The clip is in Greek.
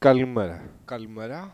Καλημέρα. Καλημέρα.